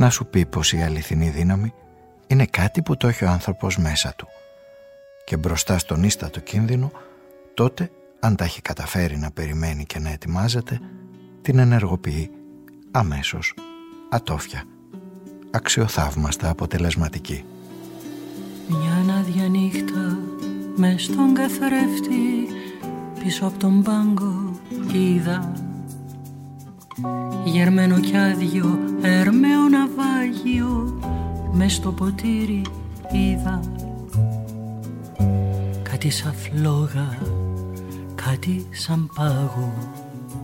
να σου πει πως η αληθινή δύναμη είναι κάτι που το έχει ο άνθρωπος μέσα του. Και μπροστά στον ίστατο κίνδυνο τότε αν τα έχει καταφέρει να περιμένει και να ετοιμάζεται την ενεργοποιεί αμέσως. Ατόφια. Αξιοθαύμαστα αποτελεσματική. Μια άδεια νύχτα μες στον καθρέφτη πίσω από τον πάγκο είδα γερμένο κι άδειο έρμεο ναυάγιο μες στο ποτήρι είδα. Κάτι σαν φλόγα κάτι σαν πάγο.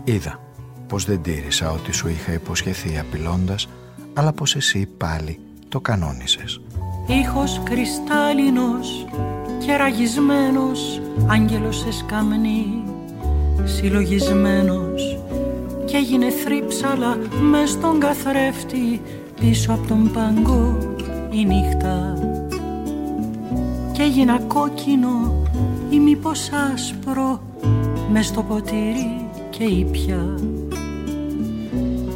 Είδα πως δεν τήρησα ό,τι σου είχα υποσχεθεί απειλώντας αλλά πως εσύ πάλι το κανόνισες. Ήχος κρυστάλλινος και ραγισμένος άγγελος σε σκαμνή συλλογισμένος και έγινε θρύψαλα μες στον καθρέφτη πίσω από τον παγκό η νύχτα. Και έγινα κόκκινο ή μήπως άσπρο μες στο ποτήρι και ήπια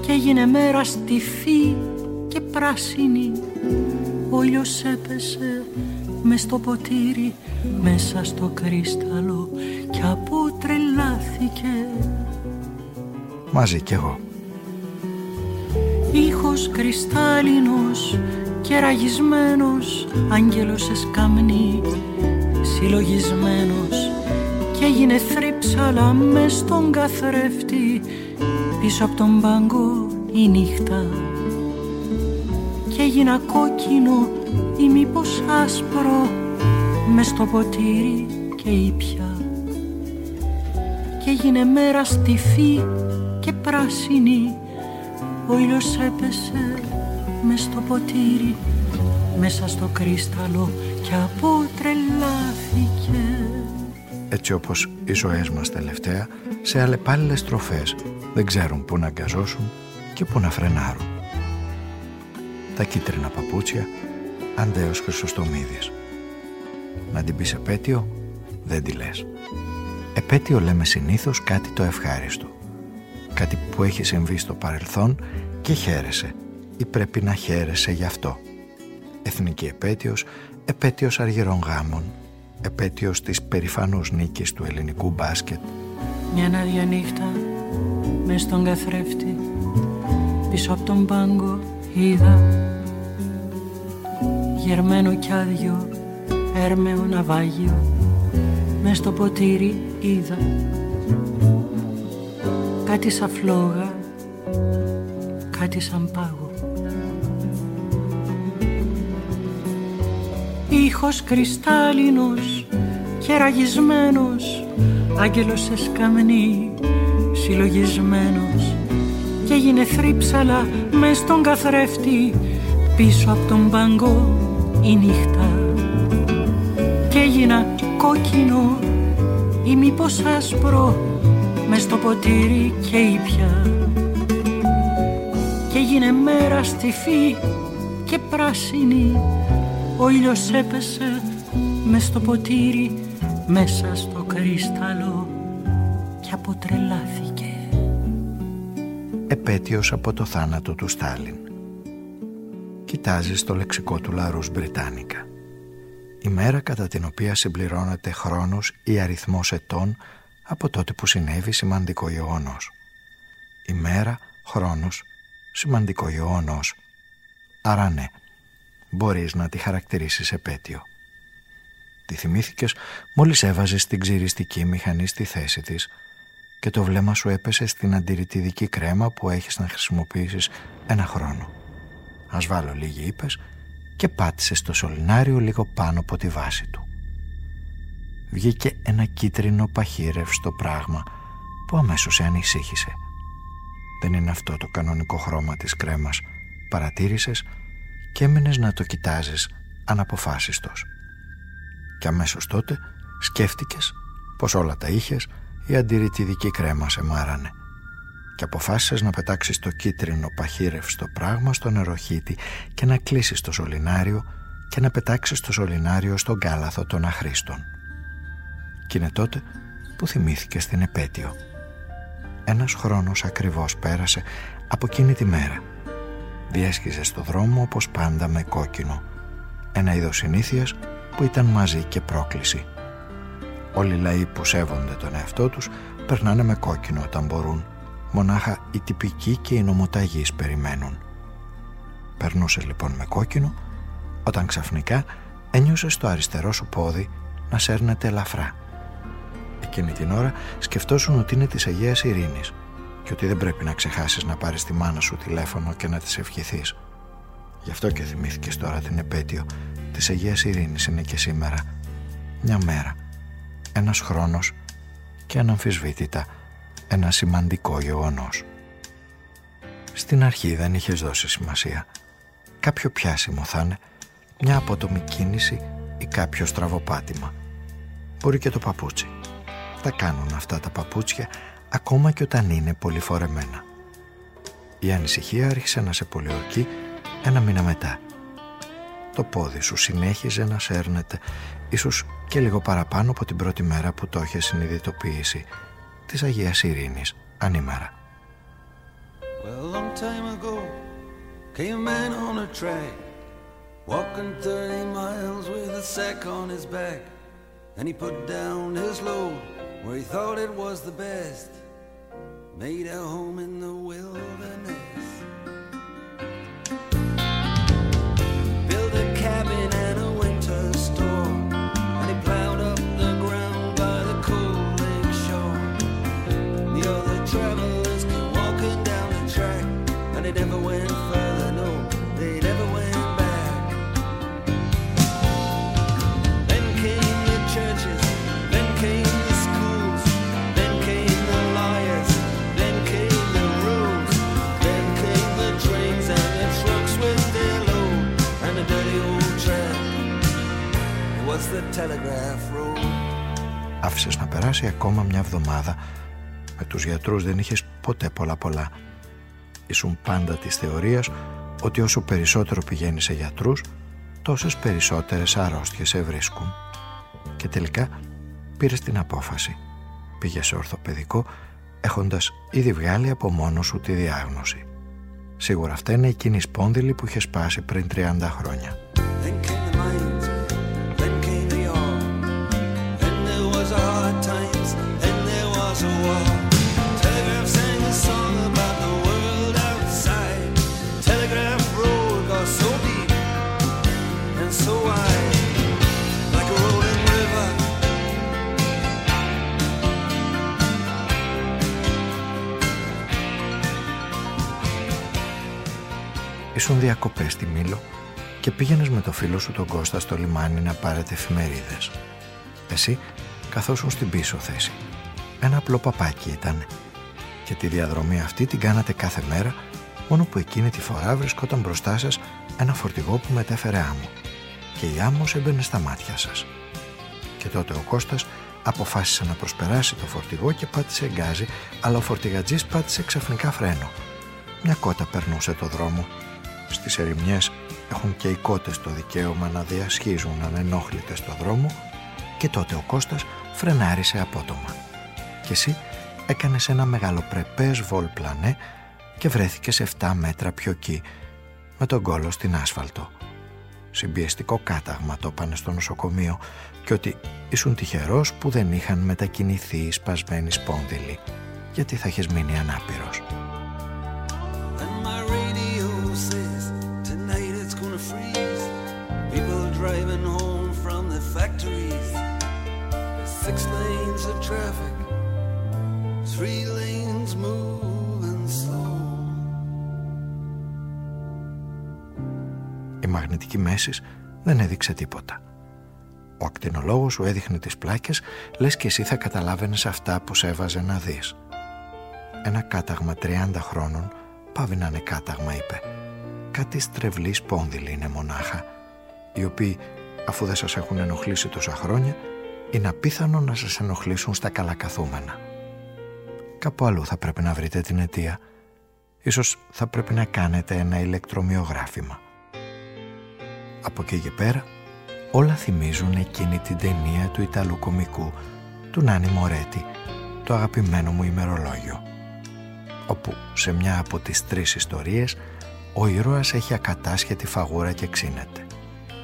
και έγινε μέρα στιφή και πράσινη ο ήλιος έπεσε μες στο ποτήρι μέσα στο κρίσταλο και αποτρελάθηκε μαζί κι εγώ. Ήχος κρυστάλλινος και ραγισμένος Άγγελος σε σκαμνή συλλογισμένος. Και έγινε θρύψαλα μες στον καθρέφτη πίσω από τον πάγκο η νύχτα. Και έγινα κόκκινο ή μήπως άσπρο μες στο ποτήρι και ήπια. Και έγινε μέρα στιφή και πράσινη ο ήλιος έπεσε μες στο ποτήρι μέσα στο κρίσταλο και αποτρελάθηκε. Έτσι όπως οι ζωές μας τελευταία σε αλλεπάλληλες τροφές δεν ξέρουν πού να αγκαζώσουν και πού να φρενάρουν. Τα κίτρινα παπούτσια Αντέος Χρυσοστομίδης. Να την πεις επέτειο δεν τη λες. Επέτειο λέμε συνήθως κάτι το ευχάριστο κάτι που έχει συμβεί στο παρελθόν και χαίρεσαι ή πρέπει να χαίρεσαι γι' αυτό. Εθνική επέτειος, επέτειος αργυρών γάμων, επέτειος της περηφανούς νίκης του ελληνικού μπάσκετ. Μια άδεια νύχτα μες στον καθρέφτη πίσω από τον πάγκο είδα γερμένο κι άδειο έρμεο ναυάγιο μες στο ποτήρι είδα κάτι σαν φλόγα, κάτι σαν πάγο. Ήχος κρυστάλλινος και ραγισμένος, άγγελος σε σκαμνή, συλλογισμένος και έγινε θρύψαλα μες στον καθρέφτη πίσω από τον πάγκο η νύχτα και έγινα κόκκινο ή μήπως άσπρο μες στο ποτήρι και ήπια. Και έγινε μέρα στιφή και πράσινη. Ο ήλιος έπεσε μες στο ποτήρι μέσα στο κρίσταλο και αποτρελάθηκε. Επέτειος από το θάνατο του Στάλιν. Κοιτάζεις στο λεξικό του Λαρούς Μπριτάνικα. Η μέρα κατά την οποία συμπληρώνεται χρόνος ή αριθμός ετών από τότε που συνέβη σημαντικό γεγονός. Η μέρα, χρόνος, σημαντικό γεγονός. Άρα ναι, μπορείς να τη χαρακτηρίσεις επέτειο. Τη θυμήθηκες μόλις έβαζες την ξυριστική μηχανή στη θέση της και το βλέμμα σου έπεσε στην αντιρρητιδική κρέμα που έχεις να χρησιμοποιήσεις ένα χρόνο. Ας βάλω λίγη είπες και πάτησες το σωληνάριο λίγο πάνω από τη βάση του βγήκε ένα κίτρινο παχύρευστο πράγμα που αμέσως σε ανησύχησε. Δεν είναι αυτό το κανονικό χρώμα της κρέμας παρατήρησες και έμεινες να το κοιτάζεις αναποφάσιστος. Και αμέσως τότε σκέφτηκες πως όλα τα είχες η αντιρρητιδική κρέμα σε μάρανε και αποφάσισες να πετάξεις το κίτρινο παχύρευστο πράγμα στο νεροχύτη και να κλείσεις το σωληνάριο και να πετάξεις το σωληνάριο στον κάλαθο των αχρήστων. Κι είναι τότε που θυμήθηκε στην επέτειο. Ένας χρόνος ακριβώς πέρασε από εκείνη τη μέρα. Διέσχιζε στο δρόμο όπως πάντα με κόκκινο. Ένα είδος συνήθειας που ήταν μαζί και πρόκληση. Όλοι οι λαοί που σέβονται τον εαυτό τους περνάνε με κόκκινο όταν μπορούν. Μονάχα οι τυπικοί και οι νομοταγείς περιμένουν. Περνούσε λοιπόν με κόκκινο όταν ξαφνικά ένιωσε στο αριστερό σου πόδι να σέρνεται ελαφρά. Εκείνη την ώρα σκεφτόσουν ότι είναι της Αγίας Ειρήνης και ότι δεν πρέπει να ξεχάσεις να πάρεις τη μάνα σου τηλέφωνο και να της ευχηθείς. Γι' αυτό και θυμήθηκες τώρα την επέτειο της Αγίας Ειρήνης είναι και σήμερα. Μια μέρα, ένας χρόνος και αναμφισβήτητα ένα σημαντικό γεγονός. Στην αρχή δεν είχες δώσει σημασία. Κάποιο πιάσιμο θα είναι, μια απότομη κίνηση ή κάποιο στραβοπάτημα. Μπορεί και το παπούτσι. Τα κάνουν αυτά τα παπούτσια ακόμα και όταν είναι πολύ φορεμένα. Η ανησυχία άρχισε να σε πολιορκεί ένα μήνα μετά. Το πόδι σου συνέχιζε να σέρνεται, ίσως και λίγο παραπάνω από την πρώτη μέρα που το είχε συνειδητοποιήσει, της Αγίας Ειρήνης, ανήμερα. Well, long time ago, came a man on a track, walking 30 miles with a sack on his back, and he put down his load where he thought it was the best, made a home in the wilderness. Άφησες να περάσει ακόμα μια εβδομάδα με τους γιατρούς δεν είχες ποτέ πολλά πολλά. Ήσουν πάντα της θεωρίας ότι όσο περισσότερο πηγαίνεις σε γιατρούς, τόσες περισσότερες αρρώστιες σε βρίσκουν. Και τελικά πήρες την απόφαση. Πήγες σε ορθοπαιδικό έχοντας ήδη βγάλει από μόνος σου τη διάγνωση. Σίγουρα αυτά είναι εκείνη η σπόνδυλη που είχες σπάσει πριν 30 χρόνια. Ήσουν διακοπές στη Μήλο και πήγαινες με το φίλο σου τον Κώστα στο λιμάνι να πάρετε εφημερίδες. Εσύ καθόσουν στην πίσω θέση. Ένα απλό παπάκι ήταν. Και τη διαδρομή αυτή την κάνατε κάθε μέρα, μόνο που εκείνη τη φορά βρισκόταν μπροστά σας ένα φορτηγό που μετέφερε άμμο. Και η άμμος έμπαινε στα μάτια σας. Και τότε ο Κώστας αποφάσισε να προσπεράσει το φορτηγό και πάτησε γκάζι, αλλά ο φορτηγατζής πάτησε ξαφνικά φρένο. Μια κότα περνούσε το δρόμο. Στις ερημιές έχουν και οι κότες το δικαίωμα να διασχίζουν ανενόχλητες στο δρόμο και τότε ο Κώστας φρενάρισε απότομα. Και εσύ έκανες ένα μεγαλοπρεπές βολπλανέ και βρέθηκες 7 μέτρα πιο εκεί με τον κόλο στην άσφαλτο. Συμπιεστικό κάταγμα το πάνε στο νοσοκομείο και ότι ήσουν τυχερός που δεν είχαν μετακινηθεί οι σπασμένοι σπόνδυλοι γιατί θα έχεις μείνει ανάπηρος. Η μαγνητική μέσης δεν έδειξε τίποτα. Ο ακτινολόγος σου έδειχνε τις πλάκες, λες και εσύ θα καταλάβαινες αυτά που σε έβαζε να δεις. Ένα κάταγμα 30 χρόνων πάβει να είναι κάταγμα, είπε. κάτι στρεβλής σπόνδυλοι είναι μονάχα, οι οποίοι αφού δεν σας έχουν ενοχλήσει τόσα χρόνια, είναι απίθανο να σας ενοχλήσουν στα καλά καθούμενα. Κάπου αλλού θα πρέπει να βρείτε την αιτία. Ίσως θα πρέπει να κάνετε ένα ηλεκτρομοιογράφημα. Από εκεί και πέρα, όλα θυμίζουν εκείνη την ταινία του Ιταλού κομικού, του Νάνι Μορέτη, το αγαπημένο μου ημερολόγιο, όπου σε μια από τις τρεις ιστορίες ο ήρωας έχει ακατάσχετη φαγούρα και ξύνεται.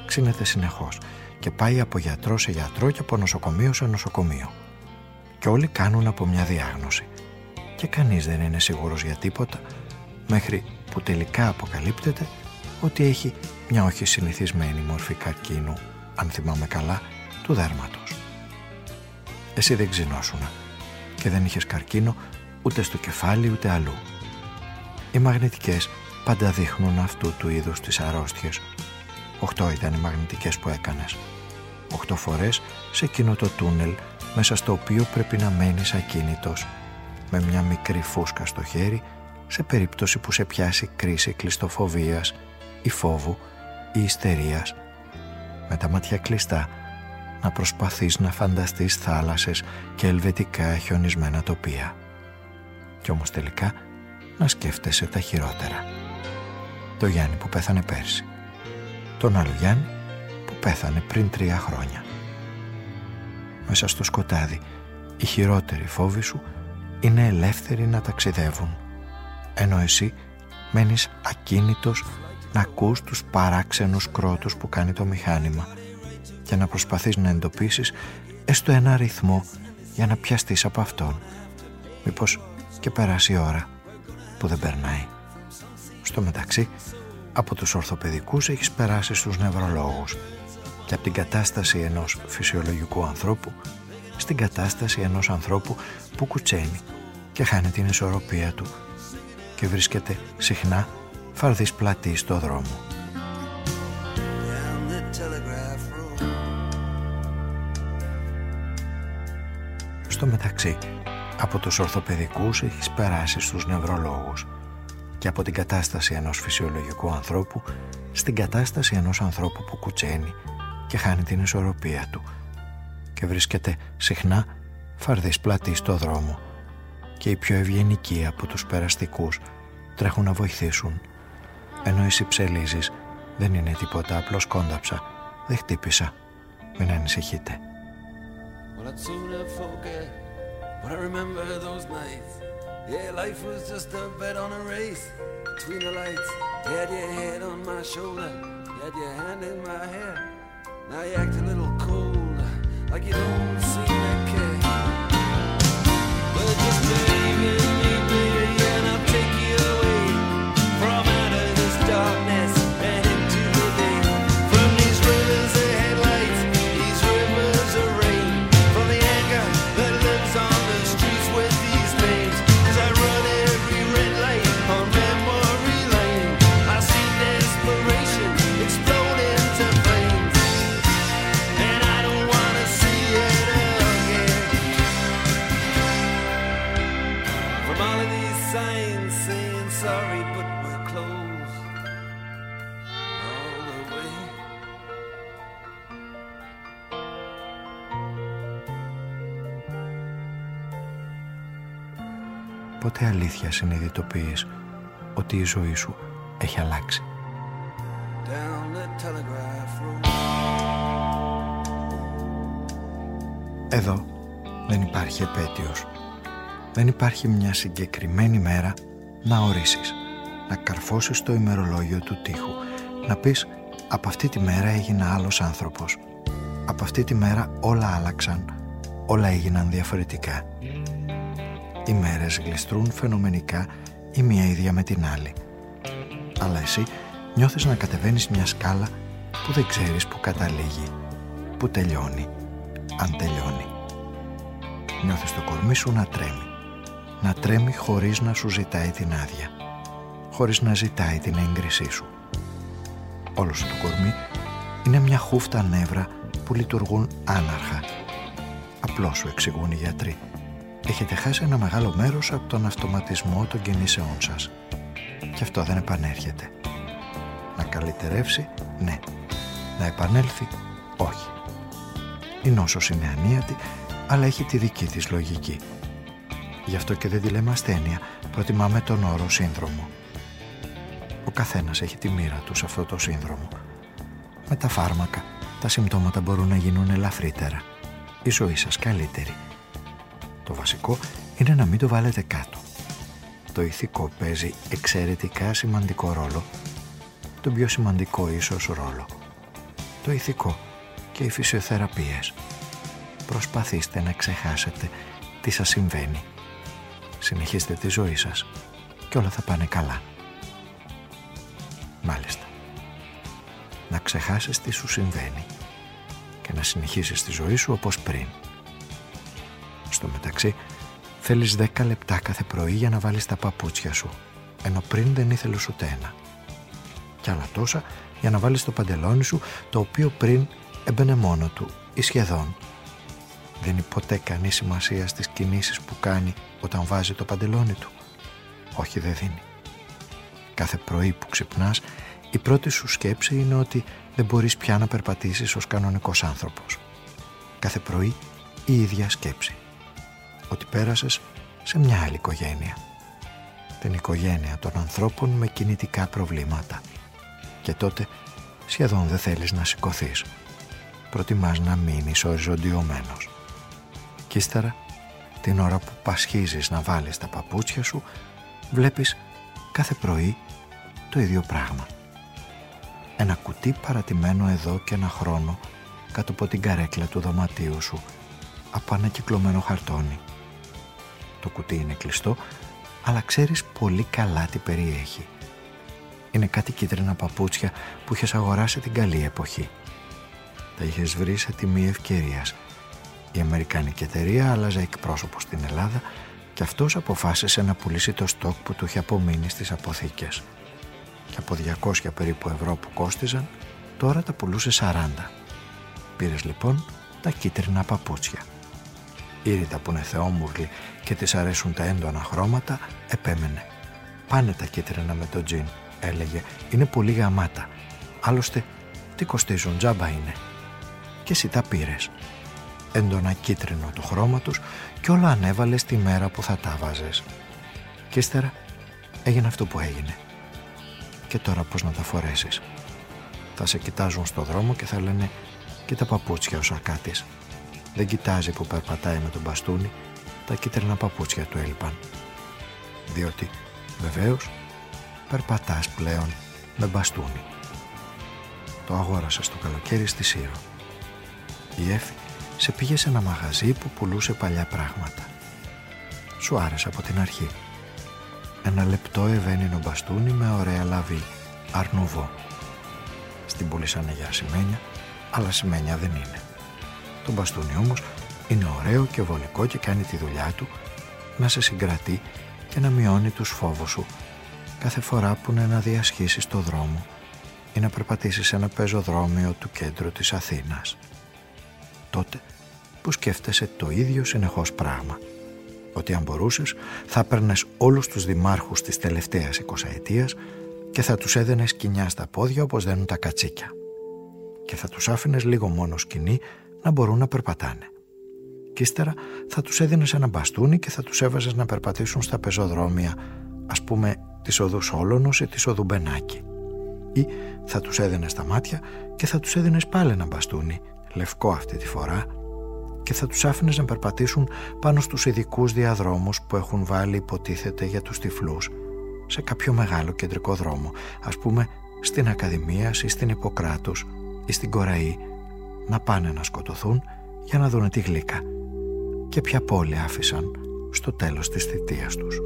Ξύνεται συνεχώς και πάει από γιατρό σε γιατρό και από νοσοκομείο σε νοσοκομείο. Και όλοι κάνουν από μια διάγνωση. Και κανείς δεν είναι σίγουρος για τίποτα μέχρι που τελικά αποκαλύπτεται ότι έχει μια όχι συνηθισμένη μορφή καρκίνου, αν θυμάμαι καλά, του δέρματος. Εσύ δεν ξυνόσουνα και δεν είχες καρκίνο ούτε στο κεφάλι ούτε αλλού. Οι μαγνητικές πάντα δείχνουν αυτού του είδους τις αρρώστιες. Οχτώ ήταν οι μαγνητικές που έκανες. Οχτώ φορές σε εκείνο το τούνελ μέσα στο οποίο πρέπει να μένεις ακίνητος με μια μικρή φούσκα στο χέρι σε περίπτωση που σε πιάσει κρίση κλειστοφοβίας ή φόβου ή ιστερίας με τα μάτια κλειστά να προσπαθείς να φανταστείς θάλασσες και ελβετικά χιονισμένα τοπία. Κι όμως τελικά να σκέφτεσαι τα χειρότερα. Το Γιάννη που πέθανε πέρσι. Τον άλλο Γιάννη που πέθανε πριν τρία χρόνια. Μέσα στο σκοτάδι οι χειρότεροι φόβοι σου είναι ελεύθεροι να ταξιδεύουν ενώ εσύ μένεις ακίνητος να ακούς τους παράξενους κρότους που κάνει το μηχάνημα και να προσπαθείς να εντοπίσεις έστω ένα ρυθμό για να πιαστείς από αυτόν. Μήπως και περάσει η ώρα που δεν περνάει. Στο μεταξύ, από τους ορθοπαιδικούς έχεις περάσει στους νευρολόγους και από την κατάσταση ενός φυσιολογικού ανθρώπου στην κατάσταση ενός ανθρώπου που κουτσένει και χάνει την ισορροπία του και βρίσκεται συχνά φαρδής πλατή στο δρόμο. Στο μεταξύ, από τους ορθοπαιδικούς έχεις περάσει στους νευρολόγους και από την κατάσταση ενός φυσιολογικού ανθρώπου στην κατάσταση ενός ανθρώπου που κουτσένει και χάνει την ισορροπία του και βρίσκεται συχνά φαρδής πλατή στο δρόμο και οι πιο ευγενικοί από τους περαστικούς τρέχουν να βοηθήσουν ενώ η ψελίζεις. Δεν είναι τίποτα, απλώς κόνταψα. Δεν χτύπησα. Μην ανησυχείτε. Συνειδητοποιείς ότι η ζωή σου έχει αλλάξει. Εδώ δεν υπάρχει επέτειος. Δεν υπάρχει μια συγκεκριμένη μέρα να ορίσεις, να καρφώσεις το ημερολόγιο του τείχου, να πεις από αυτή τη μέρα έγινα άλλος άνθρωπος. Από αυτή τη μέρα όλα άλλαξαν, όλα έγιναν διαφορετικά οι μέρες γλιστρούν φαινομενικά η μία ίδια με την άλλη. Αλλά εσύ νιώθεις να κατεβαίνεις μια σκάλα που δεν ξέρεις που καταλήγει, που τελειώνει, αν τελειώνει. Νιώθεις το κορμί σου να τρέμει, να τρέμει χωρίς να σου ζητάει την άδεια, χωρίς να ζητάει την έγκρισή σου. Όλο σου το κορμί είναι μια χούφτα νεύρα που λειτουργούν άναρχα. Απλώς σου εξηγούν οι γιατροί έχετε χάσει ένα μεγάλο μέρος από τον αυτοματισμό των κινήσεών σας. Και αυτό δεν επανέρχεται. καλυτερεύσει, ναι. Να επανέλθει, όχι. Η νόσος είναι ανίατη, αλλά έχει τη δική της λογική. Γι' αυτό και δεν τη λέμε ασθένεια, προτιμάμε τον όρο σύνδρομο. Ο καθένας έχει τη μοίρα του σε αυτό το σύνδρομο. Με τα φάρμακα, τα συμπτώματα μπορούν να γίνουν ελαφρύτερα. Η ζωή σας καλύτερη. Το βασικό είναι να μην το βάλετε κάτω. Το ηθικό παίζει εξαιρετικά σημαντικό ρόλο. Το πιο σημαντικό ίσως ρόλο. Το ηθικό και οι φυσιοθεραπείες. Προσπαθήστε να ξεχάσετε τι σας συμβαίνει. Συνεχίστε τη ζωή σας και όλα θα πάνε καλά. Μάλιστα. Να ξεχάσεις τι σου συμβαίνει και να συνεχίσεις τη ζωή σου όπως πριν. Στο μεταξύ, θέλεις 10 λεπτά κάθε πρωί για να βάλεις τα παπούτσια σου, ενώ πριν δεν ήθελες ούτε ένα. Κι άλλα τόσα για να βάλεις το παντελόνι σου, το οποίο πριν έμπαινε μόνο του ή σχεδόν. Δεν είναι ποτέ κανείς σημασία στις κινήσεις που κάνει όταν βάζει το παντελόνι του. Όχι δεν δίνει. Κάθε πρωί που ξυπνάς, η πρώτη σου σκέψη είναι ότι δεν μπορείς πια να περπατήσεις ως κανονικός άνθρωπος. Κάθε πρωί η ίδια σκέψη. Ότι πέρασες σε μια άλλη οικογένεια. Την οικογένεια των ανθρώπων με κινητικά προβλήματα. Και τότε σχεδόν δεν θέλεις να σηκωθείς. Προτιμάς να μείνεις οριζοντιωμένος. Κι ύστερα, την ώρα που πασχίζεις να βάλεις τα παπούτσια σου, βλέπεις κάθε πρωί το ίδιο πράγμα. Ένα κουτί παρατημένο εδώ και ένα χρόνο κάτω από την καρέκλα του δωματίου σου από ανακυκλωμένο χαρτόνι. Το κουτί είναι κλειστό, αλλά ξέρεις πολύ καλά τι περιέχει. Είναι κάτι κίτρινα παπούτσια που είχες αγοράσει την καλή εποχή. Τα είχες βρει σε τιμή ευκαιρίας. Η Αμερικανική εταιρεία άλλαζε εκπρόσωπο στην Ελλάδα και αυτός αποφάσισε να πουλήσει το στόκ που του είχε απομείνει στις αποθήκες και από 200 περίπου ευρώ που κόστιζαν τώρα τα πουλούσε 40. Πήρες λοιπόν τα κίτρινα παπούτσια. Η Ρίτα που είναι θεόμουρλη και της αρέσουν τα έντονα χρώματα επέμενε. Πάνε τα κίτρινα με το τζιν, έλεγε. Είναι πολύ γαμάτα. Άλλωστε, τι κοστίζουν, τζάμπα είναι. Και εσύ τα πήρες. Έντονα κίτρινο το χρώμα τους και όλα ανέβαλες τη μέρα που θα τα βάζες. Και ύστερα έγινε αυτό που έγινε και τώρα πώς να τα φορέσεις. Θα σε κοιτάζουν στο δρόμο και θα λένε «Και τα παπούτσια ο Σακάτης». Δεν κοιτάζει που περπατάει με τον μπαστούνι, τα κίτρινα παπούτσια του έλειπαν. Διότι, βεβαίως, περπατάς πλέον με μπαστούνι. Το αγόρασα στο καλοκαίρι στη Σύρο. Η Εφη σε πήγε σε ένα μαγαζί που πουλούσε παλιά πράγματα. Σου άρεσε από την αρχή ένα λεπτό ευαίνινο μπαστούνι με ωραία λαβή, αρνουβό. Στην πουλήσανε για σημαίνια, αλλά σημαίνια δεν είναι. Το μπαστούνι όμως. Είναι ωραίο και βολικό και κάνει τη δουλειά του. Να σε συγκρατεί και να μειώνει τους φόβους σου. Κάθε φορά που είναι να διασχίσεις το δρόμο ή να περπατήσεις σε ένα πεζοδρόμιο του κέντρου της Αθήνας. Τότε που σκέφτεσαι το ίδιο συνεχώς πράγμα – ότι αν μπορούσες θα παίρνε όλους τους δημάρχους της τελευταίας εικοσαετίας και θα τους έδαινες σκηνιά στα πόδια όπως δένουν τα κατσίκια. Και θα τους άφηνες λίγο μόνο σκηνή να μπορούν να περπατάνε. Και ύστερα θα τους έδινες ένα μπαστούνι και θα τους έβαζες να περπατήσουν στα πεζοδρόμια ας πούμε της οδού Σόλωνος ή της οδού Μπενάκη ή θα τους έδινες τα μάτια και θα τους έδινες πάλι ένα μπαστούνι λευκό αυτή τη φορά και θα τους άφηνες να περπατήσουν πάνω στους ειδικούς διαδρόμους που έχουν βάλει υποτίθεται για τους τυφλούς σε κάποιο μεγάλο κεντρικό δρόμο, ας πούμε στην Ακαδημία ή στην Ιπποκράτους ή στην Κοραή, να πάνε να σκοτωθούν για να δουν τη γλύκα και ποια πόλη άφησαν στο τέλος της θητείας τους.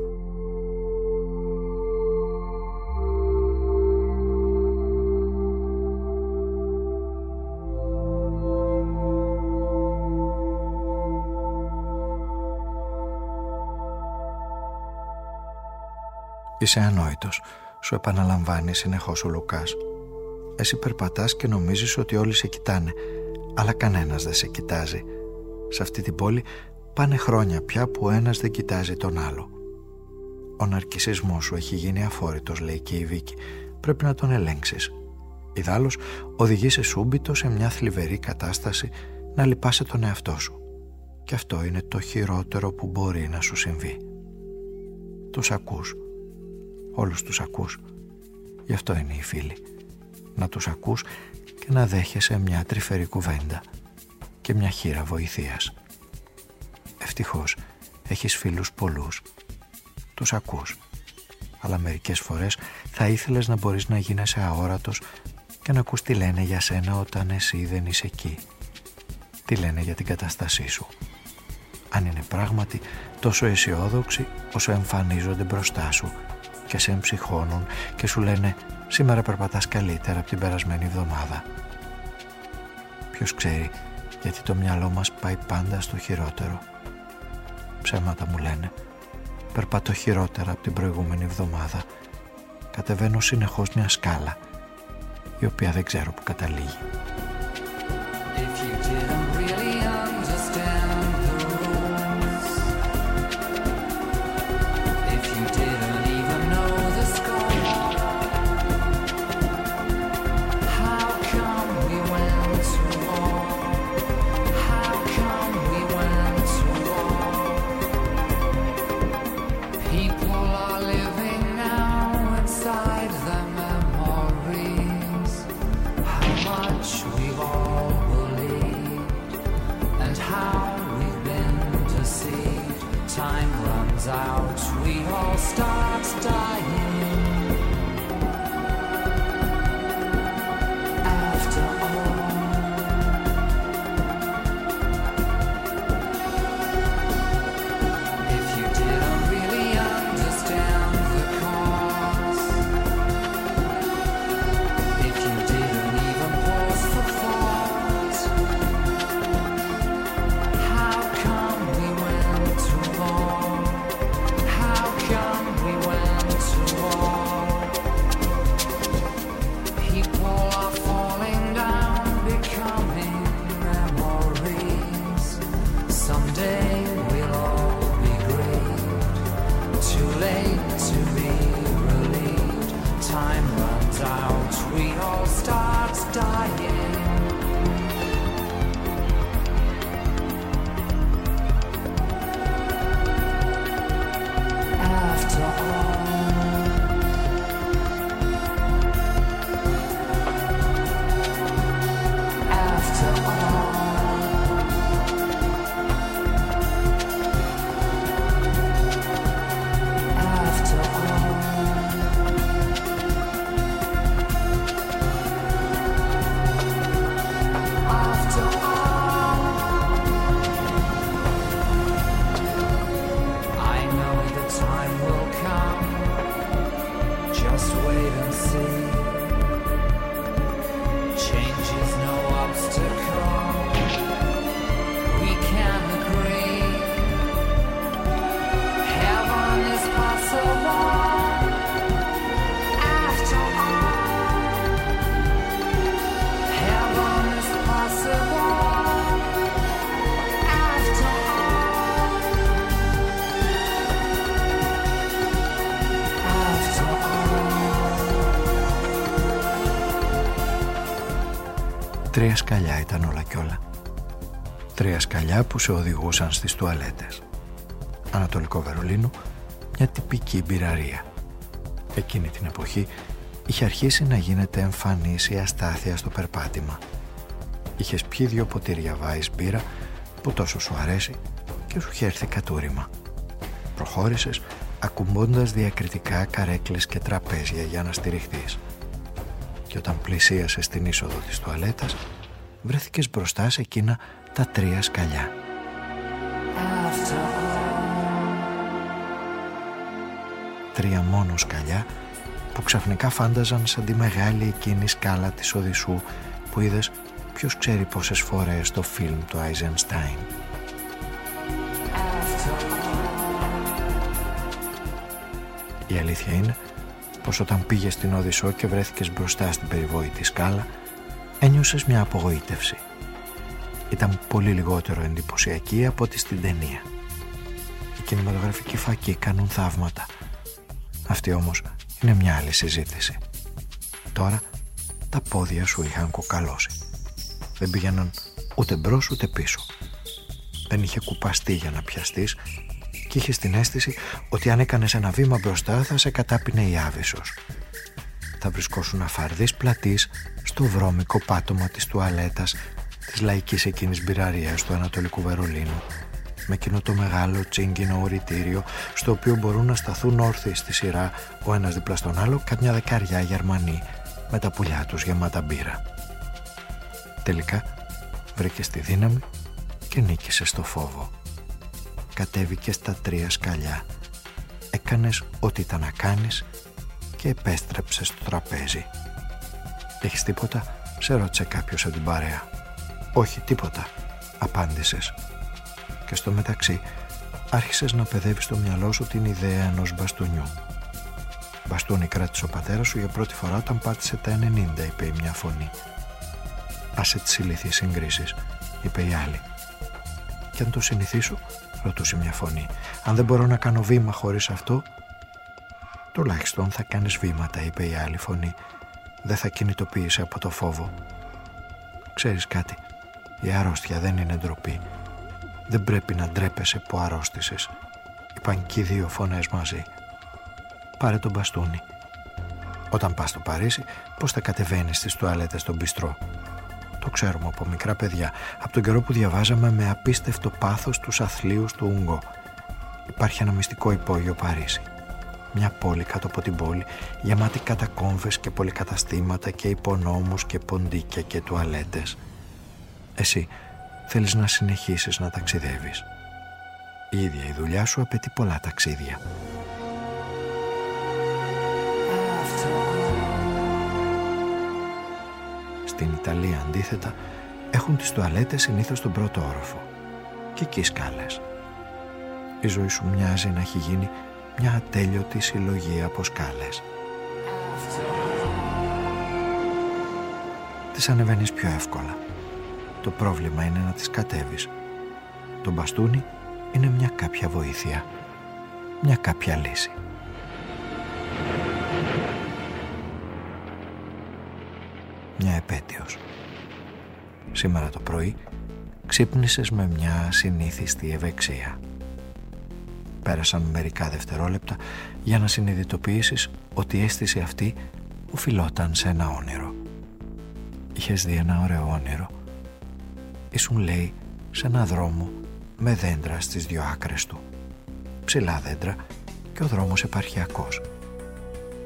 Είσαι ανόητος, σου επαναλαμβάνει συνεχώς ο Λουκάς. Εσύ περπατάς και νομίζεις ότι όλοι σε κοιτάνε, αλλά κανένας δεν σε κοιτάζει. Σε αυτή την πόλη πάνε χρόνια πια που ένας δεν κοιτάζει τον άλλο. Ο ναρκισισμός σου έχει γίνει αφόρητος, λέει και η Βίκη. Πρέπει να τον ελέγξεις. Ιδάλλως οδηγείσαι σούμπιτο σε μια θλιβερή κατάσταση να λυπάσαι τον εαυτό σου. Και αυτό είναι το χειρότερο που μπορεί να σου συμβεί. Τους ακούς. Όλους τους ακούς. Γι' αυτό είναι οι φίλοι. Να τους ακούς και να δέχεσαι μια τρυφερή κουβέντα και μια χείρα βοηθείας. Ευτυχώς έχεις φίλους πολλούς. Τους ακούς. Αλλά μερικές φορές θα ήθελες να μπορείς να γίνεσαι αόρατος και να ακούς τι λένε για σένα όταν εσύ δεν είσαι εκεί. Τι λένε για την κατάστασή σου. Αν είναι πράγματι τόσο αισιόδοξοι όσο εμφανίζονται μπροστά σου και σε εμψυχώνουν και σου λένε σήμερα περπατάς καλύτερα από την περασμένη εβδομάδα. Ποιος ξέρει γιατί το μυαλό μας πάει πάντα στο χειρότερο. Ψέματα μου λένε. Περπατώ χειρότερα από την προηγούμενη εβδομάδα. Κατεβαίνω συνεχώς μια σκάλα η οποία δεν ξέρω που καταλήγει. Τρία σκαλιά ήταν όλα κι όλα. Τρία σκαλιά που σε οδηγούσαν στις τουαλέτες. Ανατολικό Βερολίνο, μια τυπική μπειραρία. Εκείνη την εποχή είχε αρχίσει να γίνεται εμφανής η αστάθεια στο περπάτημα. Είχες πιει δυο ποτήρια βάης μπύρα που τόσο σου αρέσει και σου είχε έρθει κατούριμα. Προχώρησες ακουμπώντας διακριτικά καρέκλες και τραπέζια για να στηριχθείς και όταν πλησίασες στην είσοδο της τουαλέτας βρέθηκες μπροστά σε εκείνα τα τρία σκαλιά. Τρία μόνο σκαλιά που ξαφνικά φάνταζαν σαν τη μεγάλη εκείνη σκάλα της Οδυσσού που είδες ποιος ξέρει πόσες φορές στο φιλμ του Άιζενστάιν. Η αλήθεια είναι πως όταν πήγες στην Οδυσσό και βρέθηκες μπροστά στην περιβόητη σκάλα ένιωσες μια απογοήτευση. Ήταν πολύ λιγότερο εντυπωσιακή από ό,τι στην ταινία. Οι κινηματογραφικοί φακοί κάνουν θαύματα. Αυτή όμως είναι μια άλλη συζήτηση. Τώρα τα πόδια σου είχαν κοκαλώσει. Δεν πήγαιναν ούτε μπρος ούτε πίσω. Δεν είχε κουπαστεί για να πιαστείς και είχε την αίσθηση ότι αν έκανες ένα βήμα μπροστά θα σε κατάπινε η άβυσος. Θα βρισκόσουν αφαρδής πλατής στο βρώμικο πάτωμα της τουαλέτας της λαϊκής εκείνης μπειραρίας του Ανατολικού Βερολίνου με εκείνο το μεγάλο τσίγκινο οριτήριο στο οποίο μπορούν να σταθούν όρθιοι στη σειρά ο ένας δίπλα στον άλλο καμιά δεκαριά Γερμανοί με τα πουλιά τους γεμάτα μπύρα. Τελικά βρήκε τη δύναμη και νίκησε στο φόβο. Κατέβηκε στα τρία σκαλιά. Έκανες ό,τι ήταν να κάνεις και επέστρεψε στο τραπέζι. «Έχεις τίποτα» σε ρώτησε κάποιος από την παρέα. «Όχι, τίποτα», απάντησες. Και στο μεταξύ άρχισες να παιδεύεις στο μυαλό σου την ιδέα ενός μπαστούνιου. Μπαστούνι κράτησε ο πατέρας σου για πρώτη φορά όταν πάτησε τα 90, είπε η μια φωνή. Άσε τις ηλίθιες συγκρίσεις, είπε η άλλη. Και αν το συνηθίσω, ρωτούσε μια φωνή, αν δεν μπορώ να κάνω βήμα χωρίς αυτό, τουλάχιστον θα κάνεις βήματα, είπε η άλλη φωνή. Δεν θα κινητοποιήσει από το φόβο. Ξέρεις κάτι, η αρρώστια δεν είναι ντροπή. Δεν πρέπει να ντρέπεσαι που αρρώστησες. Είπαν και οι δύο φωνές μαζί. Πάρε τον μπαστούνι. Όταν πας στο Παρίσι, πώς θα κατεβαίνεις στις τουαλέτες στον μπιστρό; Το ξέρουμε από μικρά παιδιά, από τον καιρό που διαβάζαμε με απίστευτο πάθος τους αθλίους του Ουγγό. Υπάρχει ένα μυστικό υπόγειο Παρίσι. Μια πόλη κάτω από την πόλη, γεμάτη κατακόμβες και πολυκαταστήματα και υπονόμους και ποντίκια και τουαλέτες. Εσύ θέλεις να συνεχίσεις να ταξιδεύεις. Η ίδια η δουλειά σου απαιτεί πολλά ταξίδια. Στην Ιταλία αντίθετα έχουν τις τουαλέτες συνήθως στον πρώτο όροφο και εκεί σκάλες. Η ζωή σου μοιάζει να έχει γίνει μια ατέλειωτη συλλογή από σκάλες. Τις ανεβαίνεις πιο εύκολα. Το πρόβλημα είναι να τις κατέβεις. Το μπαστούνι είναι μια κάποια βοήθεια. Μια κάποια λύση. μια επέτειος. Σήμερα το πρωί ξύπνησες με μια συνήθιστη ευεξία. Πέρασαν μερικά δευτερόλεπτα για να συνειδητοποιήσεις ότι η αίσθηση αυτή οφειλόταν σε ένα όνειρο. Είχες δει ένα ωραίο όνειρο. Ήσουν λέει σε ένα δρόμο με δέντρα στις δυο άκρες του. Ψηλά δέντρα και ο δρόμος επαρχιακός.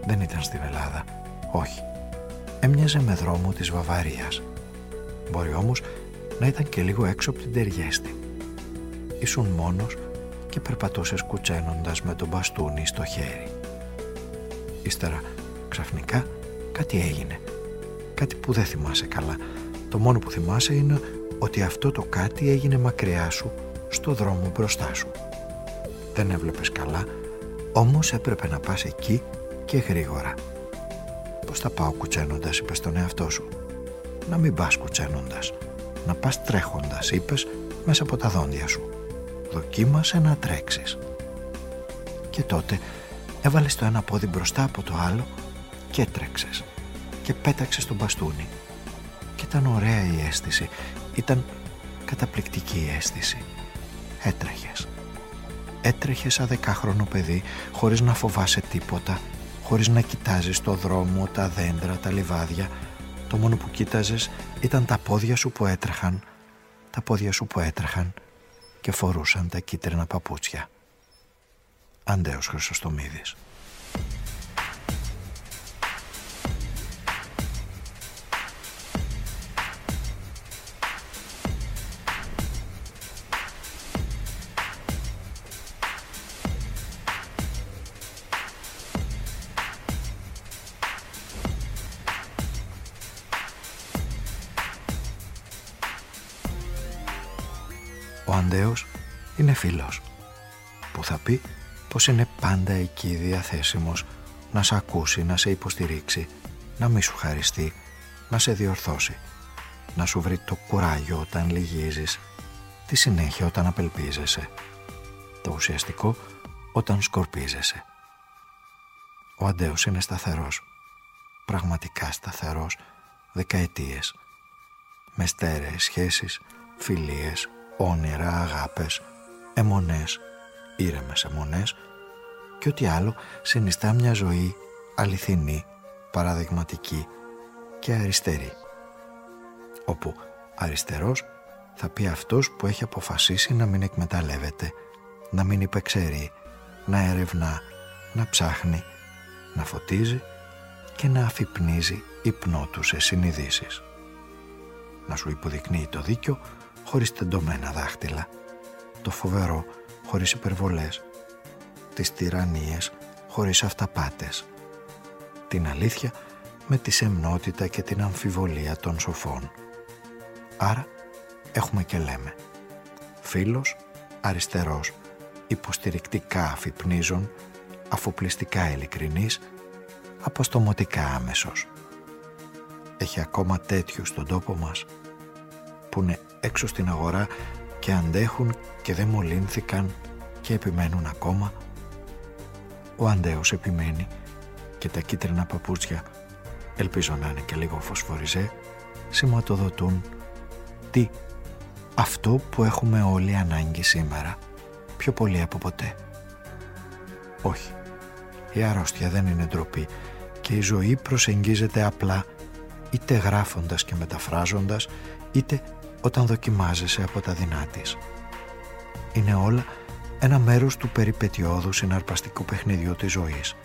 Δεν ήταν στη Βελάδα, όχι έμοιαζε με δρόμο της Βαβαρίας. Μπορεί όμως να ήταν και λίγο έξω από την Τεριέστη. Ήσουν μόνος και περπατούσες κουτσένοντας με τον μπαστούνι στο χέρι. Ύστερα, ξαφνικά, κάτι έγινε. Κάτι που δεν θυμάσαι καλά. Το μόνο που θυμάσαι είναι ότι αυτό το κάτι έγινε μακριά σου, στο δρόμο μπροστά σου. Δεν έβλεπες καλά, όμως έπρεπε να πας εκεί και γρήγορα. Πώς θα πάω κουτσένοντας, είπες στον εαυτό σου. Να μην πας κουτσένοντας. Να πας τρέχοντας, είπες, μέσα από τα δόντια σου. Δοκίμασε να τρέξεις. Και τότε έβαλες το ένα πόδι μπροστά από το άλλο και έτρεξες και πέταξες τον μπαστούνι. Και ήταν ωραία η αίσθηση. Ήταν καταπληκτική η αίσθηση. Έτρεχες. Έτρεχες σαν δεκάχρονο παιδί χωρίς να φοβάσαι τίποτα χωρίς να κοιτάζεις το δρόμο, τα δέντρα, τα λιβάδια. Το μόνο που κοίταζες ήταν τα πόδια σου που έτρεχαν, τα πόδια σου που έτρεχαν και φορούσαν τα κίτρινα παπούτσια. Αντέος Χρυσοστομίδης. Φίλος που θα πει πως είναι πάντα εκεί διαθέσιμος να σε ακούσει, να σε υποστηρίξει, να μη σου χαριστεί, να σε διορθώσει, να σου βρει το κουράγιο όταν λυγίζεις, τη συνέχεια όταν απελπίζεσαι, το ουσιαστικό όταν σκορπίζεσαι. Ο Αντέος είναι σταθερός, πραγματικά σταθερός, δεκαετίες. Με στέρεες σχέσεις, φιλίες, όνειρα, αγάπες, αιμονές, ήρεμες αιμονές και ό,τι άλλο συνιστά μια ζωή αληθινή, παραδειγματική και αριστερή. Όπου αριστερός θα πει αυτός που έχει αποφασίσει να μην εκμεταλλεύεται, να μην υπεξαιρεί, να ερευνά, να ψάχνει, να φωτίζει και να αφυπνίζει ύπνό του σε συνειδήσεις. Να σου υποδεικνύει το δίκιο χωρίς τεντωμένα δάχτυλα, το φοβερό χωρίς υπερβολές, τις τυραννίες χωρίς αυταπάτες, την αλήθεια με τη σεμνότητα και την αμφιβολία των σοφών. Άρα έχουμε και λέμε φίλος, αριστερός, υποστηρικτικά αφυπνίζων, αφοπλιστικά ειλικρινής, αποστομωτικά άμεσος. Έχει ακόμα τέτοιους στον τόπο μας που είναι έξω στην αγορά και αντέχουν και δεν μολύνθηκαν και επιμένουν ακόμα. Ο Αντέος επιμένει και τα κίτρινα παπούτσια, ελπίζω να είναι και λίγο φωσφοριζέ, σηματοδοτούν τι αυτό που έχουμε όλοι ανάγκη σήμερα, πιο πολύ από ποτέ. Όχι, η αρρώστια δεν είναι ντροπή και η ζωή προσεγγίζεται απλά είτε γράφοντας και μεταφράζοντας, είτε όταν δοκιμάζεσαι από τα δεινά της. Είναι όλα ένα μέρος του περιπετειώδου συναρπαστικού παιχνιδιού της ζωής.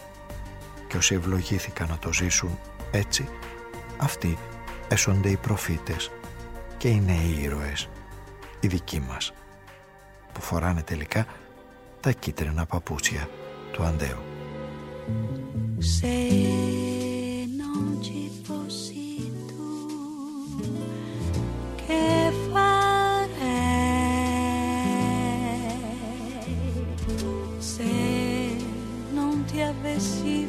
Και όσοι ευλογήθηκαν να το ζήσουν έτσι, αυτοί έσονται οι προφήτες και είναι οι ήρωες, οι δικοί μας, που φοράνε τελικά τα κίτρινα παπούτσια του Αντέου. to have a sea.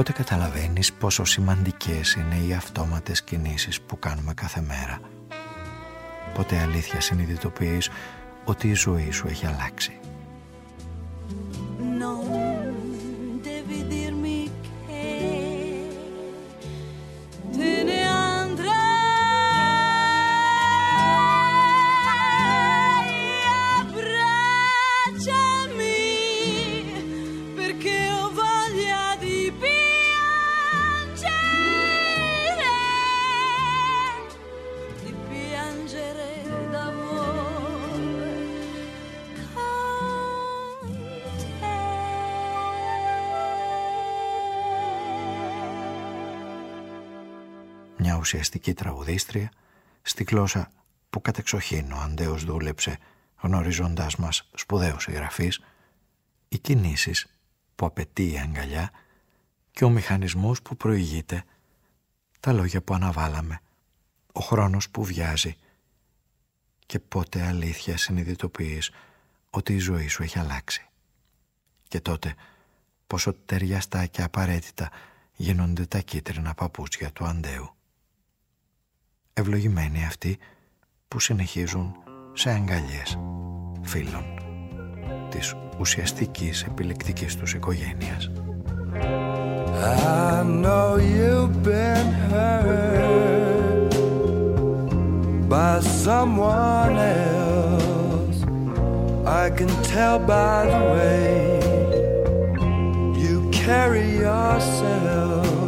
Πότε καταλαβαίνεις πόσο σημαντικές είναι οι αυτόματες κινήσεις που κάνουμε κάθε μέρα. Πότε αλήθεια συνειδητοποιείς ότι η ζωή σου έχει αλλάξει. Ουσιαστική τραγουδίστρια στη γλώσσα που κατεξοχήν ο Αντέος δούλεψε γνωρίζοντάς μας σπουδαίους συγγραφείς, οι κινήσεις που απαιτεί η αγκαλιά και ο μηχανισμός που προηγείται, τα λόγια που αναβάλαμε, ο χρόνος που βιάζει και πότε αλήθεια συνειδητοποιείς ότι η ζωή σου έχει αλλάξει. Και τότε πόσο ταιριαστά και απαραίτητα γίνονται τα κίτρινα παπούτσια του Αντέου ευλογημένοι αυτοί που συνεχίζουν σε αγκαλιές φίλων της ουσιαστικής επιλεκτικής τους οικογένειας. I know you've been hurt by someone else. I can tell by the way you carry yourself.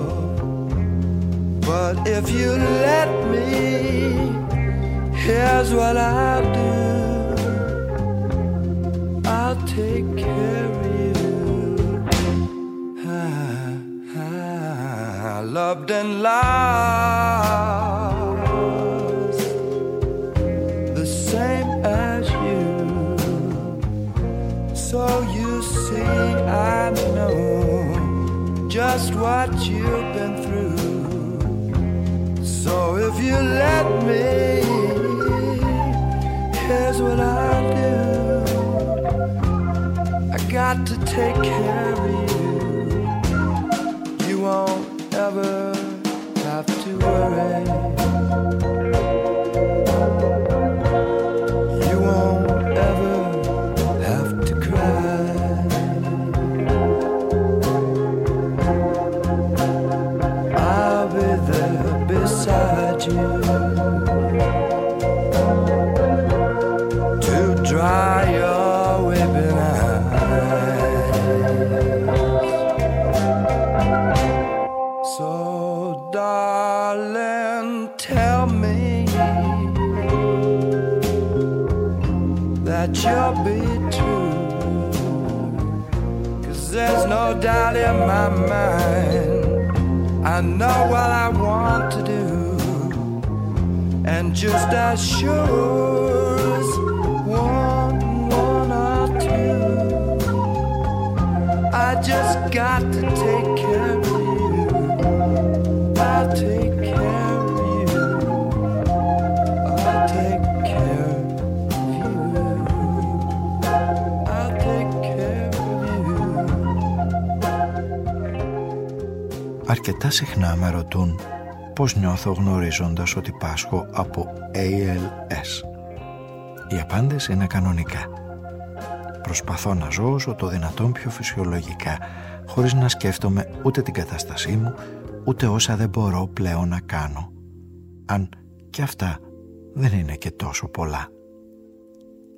But if you let me, here's what I'll do I'll take care of you. Loved and lost the same as you. So you see, I know just what you've been through. So if you let me, here's what I'll do. I got to take care of you. You won't ever have to worry. Know what I want to do. And just as sure as one, one or two, I just got to take Αρκετά συχνά με ρωτούν πώς νιώθω γνωρίζοντας ότι πάσχω από ALS. Η απάντηση είναι κανονικά. Προσπαθώ να ζω όσο το δυνατόν πιο φυσιολογικά, χωρίς να σκέφτομαι ούτε την κατάστασή μου, ούτε όσα δεν μπορώ πλέον να κάνω. Αν και αυτά δεν είναι και τόσο πολλά.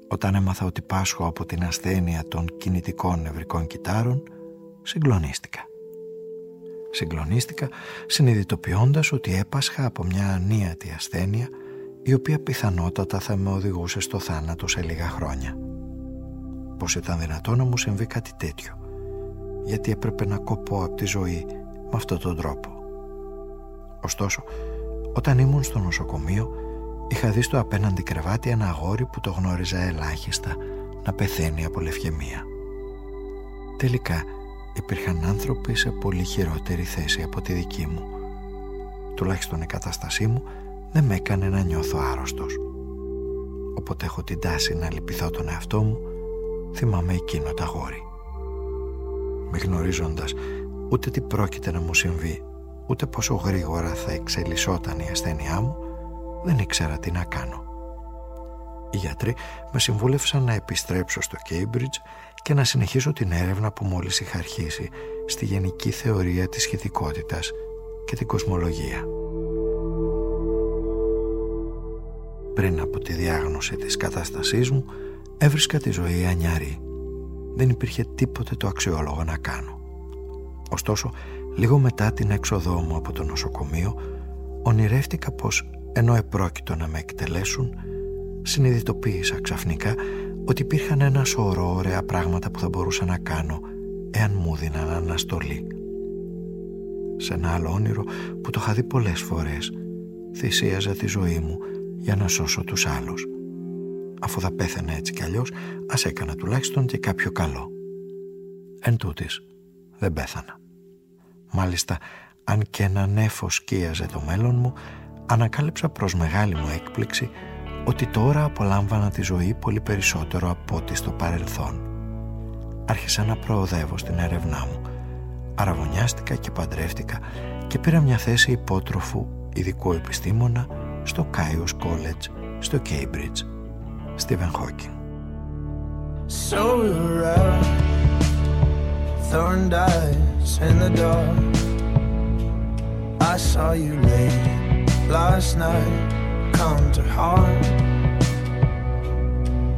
Όταν έμαθα ότι πάσχω από την ασθένεια των κινητικών νευρικών κυτάρων, συγκλονίστηκα. Συγκλονίστηκα συνειδητοποιώντας ότι έπασχα από μια ανίατη ασθένεια η οποία πιθανότατα θα με οδηγούσε στο θάνατο σε λίγα χρόνια. Πώς ήταν δυνατόν να μου συμβεί κάτι τέτοιο, γιατί έπρεπε να κοπώ από τη ζωή με αυτόν τον τρόπο. Ωστόσο, όταν ήμουν στο νοσοκομείο, είχα δει στο απέναντι κρεβάτι ένα αγόρι που το γνώριζα ελάχιστα να πεθαίνει από λευχαιμία. Τελικά, υπήρχαν άνθρωποι σε πολύ χειρότερη θέση από τη δική μου. Τουλάχιστον η κατάστασή μου δεν με έκανε να νιώθω άρρωστος. Όποτε έχω την τάση να λυπηθώ τον εαυτό μου, θυμάμαι εκείνο το αγόρι. Μη γνωρίζοντας ούτε τι πρόκειται να μου συμβεί, ούτε πόσο γρήγορα θα εξελισσόταν η ασθένειά μου, δεν ήξερα τι να κάνω. Οι γιατροί με συμβούλευσαν να επιστρέψω στο Cambridge και να συνεχίσω την έρευνα που μόλις είχα αρχίσει στη γενική θεωρία της σχετικότητας και την κοσμολογία. Πριν από τη διάγνωση της κατάστασής μου, έβρισκα τη ζωή ανιαρή. Δεν υπήρχε τίποτε το αξιόλογο να κάνω. Ωστόσο, λίγο μετά την έξοδό μου από το νοσοκομείο, ονειρεύτηκα πως ενώ επρόκειτο να με εκτελέσουν, συνειδητοποίησα ξαφνικά ότι υπήρχαν ένα σωρό ωραία πράγματα που θα μπορούσα να κάνω εάν μου δίναν αναστολή. Σε ένα άλλο όνειρο που το είχα δει πολλές φορές, θυσίαζα τη ζωή μου για να σώσω τους άλλους. Αφού θα πέθανε έτσι κι αλλιώς, ας έκανα τουλάχιστον και κάποιο καλό. Εν τούτης, δεν πέθανα. Μάλιστα, αν και ένα νέφος σκίαζε το μέλλον μου, ανακάλυψα προς μεγάλη μου έκπληξη ότι τώρα απολάμβανα τη ζωή πολύ περισσότερο από ό,τι στο παρελθόν. Άρχισα να προοδεύω στην έρευνά μου. Αραβωνιάστηκα και παντρεύτηκα και πήρα μια θέση υπότροφου ειδικού επιστήμονα στο Caius College στο Cambridge. Stephen Hawking. So we were out, throwing dice in the dark. I saw you late last night, come to harm.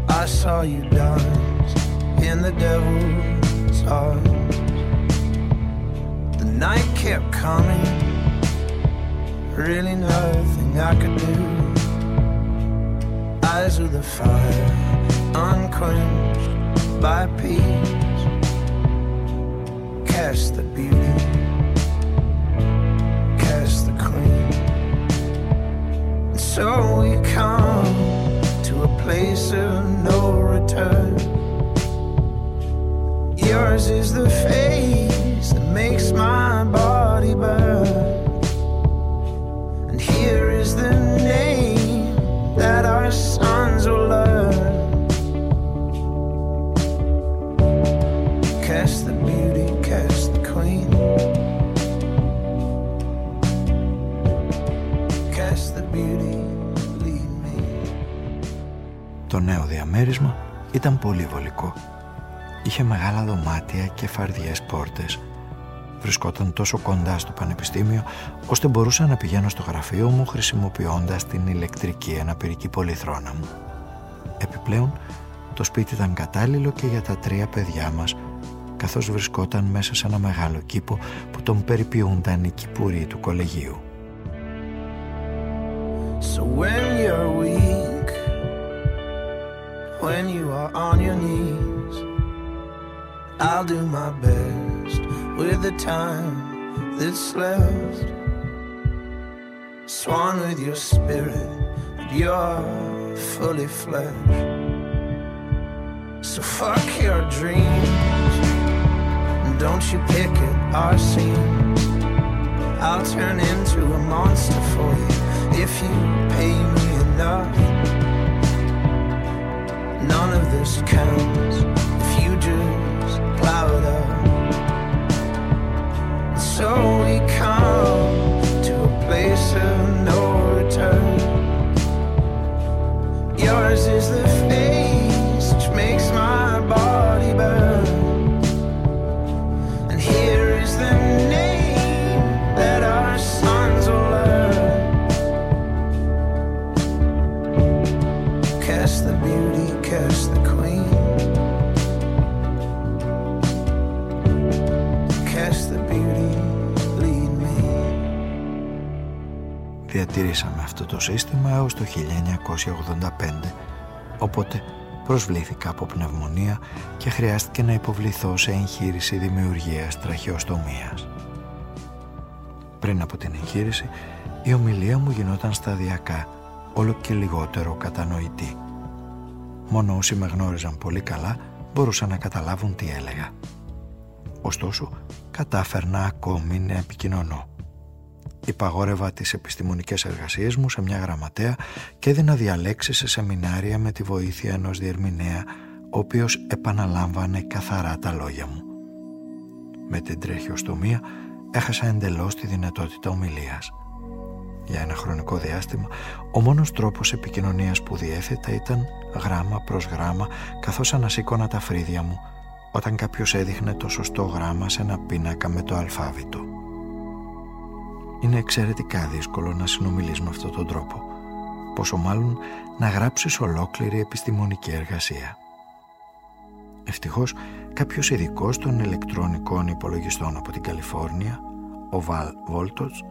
I saw you dance in the devil's arms. The night kept coming, really nothing I could do. Eyes of the fire, unquenched by peace. Cast the beauty, so we come to a place of no return. Yours is the face that makes my body burn. And here is the name that our sons will learn. Το νέο διαμέρισμα ήταν πολύ βολικό. Είχε μεγάλα δωμάτια και φαρδιές πόρτες. Βρισκόταν τόσο κοντά στο πανεπιστήμιο, ώστε μπορούσα να πηγαίνω στο γραφείο μου χρησιμοποιώντας την ηλεκτρική αναπηρική πολυθρόνα μου. Επιπλέον, το σπίτι ήταν κατάλληλο και για τα τρία παιδιά μας, καθώς βρισκόταν μέσα σε ένα μεγάλο κήπο που τον περιποιούνταν οι κυπουροί του κολεγίου. So when you're weak, when you are on your knees, I'll do my best with the time that's left. Swan with your spirit, but you're fully flesh. So fuck your dreams, and don't you pick at our seams. I'll turn into a monster for you if you pay me enough. None of this counts if you just plow it up. So we come to a place of no return. Yours is the face Διατηρήσαμε αυτό το σύστημα έως το 1985, οπότε προσβλήθηκα από πνευμονία και χρειάστηκε να υποβληθώ σε εγχείρηση δημιουργίας τραχιοστομίας. Πριν από την εγχείρηση, η ομιλία μου γινόταν σταδιακά, όλο και λιγότερο κατανοητή. Μόνο όσοι με γνώριζαν πολύ καλά μπορούσαν να καταλάβουν τι έλεγα. Ωστόσο, κατάφερνα ακόμη να επικοινωνώ. Υπαγόρευα τις επιστημονικές εργασίες μου σε μια γραμματέα και έδινα διαλέξεις σε σεμινάρια με τη βοήθεια ενός διερμηνέα, ο οποίος επαναλάμβανε καθαρά τα λόγια μου. Με την τρέχιοστομία έχασα εντελώς τη δυνατότητα ομιλίας. Για ένα χρονικό διάστημα, ο μόνος τρόπος επικοινωνίας που διέθετα ήταν γράμμα προς γράμμα, καθώς ανασήκωνα τα φρύδια μου, όταν κάποιος έδειχνε το σωστό γράμμα σε ένα πίνακα με το αλφάβητο. Είναι εξαιρετικά δύσκολο να συνομιλείς με αυτόν τον τρόπο, πόσο μάλλον να γράψεις ολόκληρη επιστημονική εργασία. Ευτυχώς, κάποιος ειδικός των ηλεκτρονικών υπολογιστών από την Καλιφόρνια, ο Βαλ Βόλτοτς,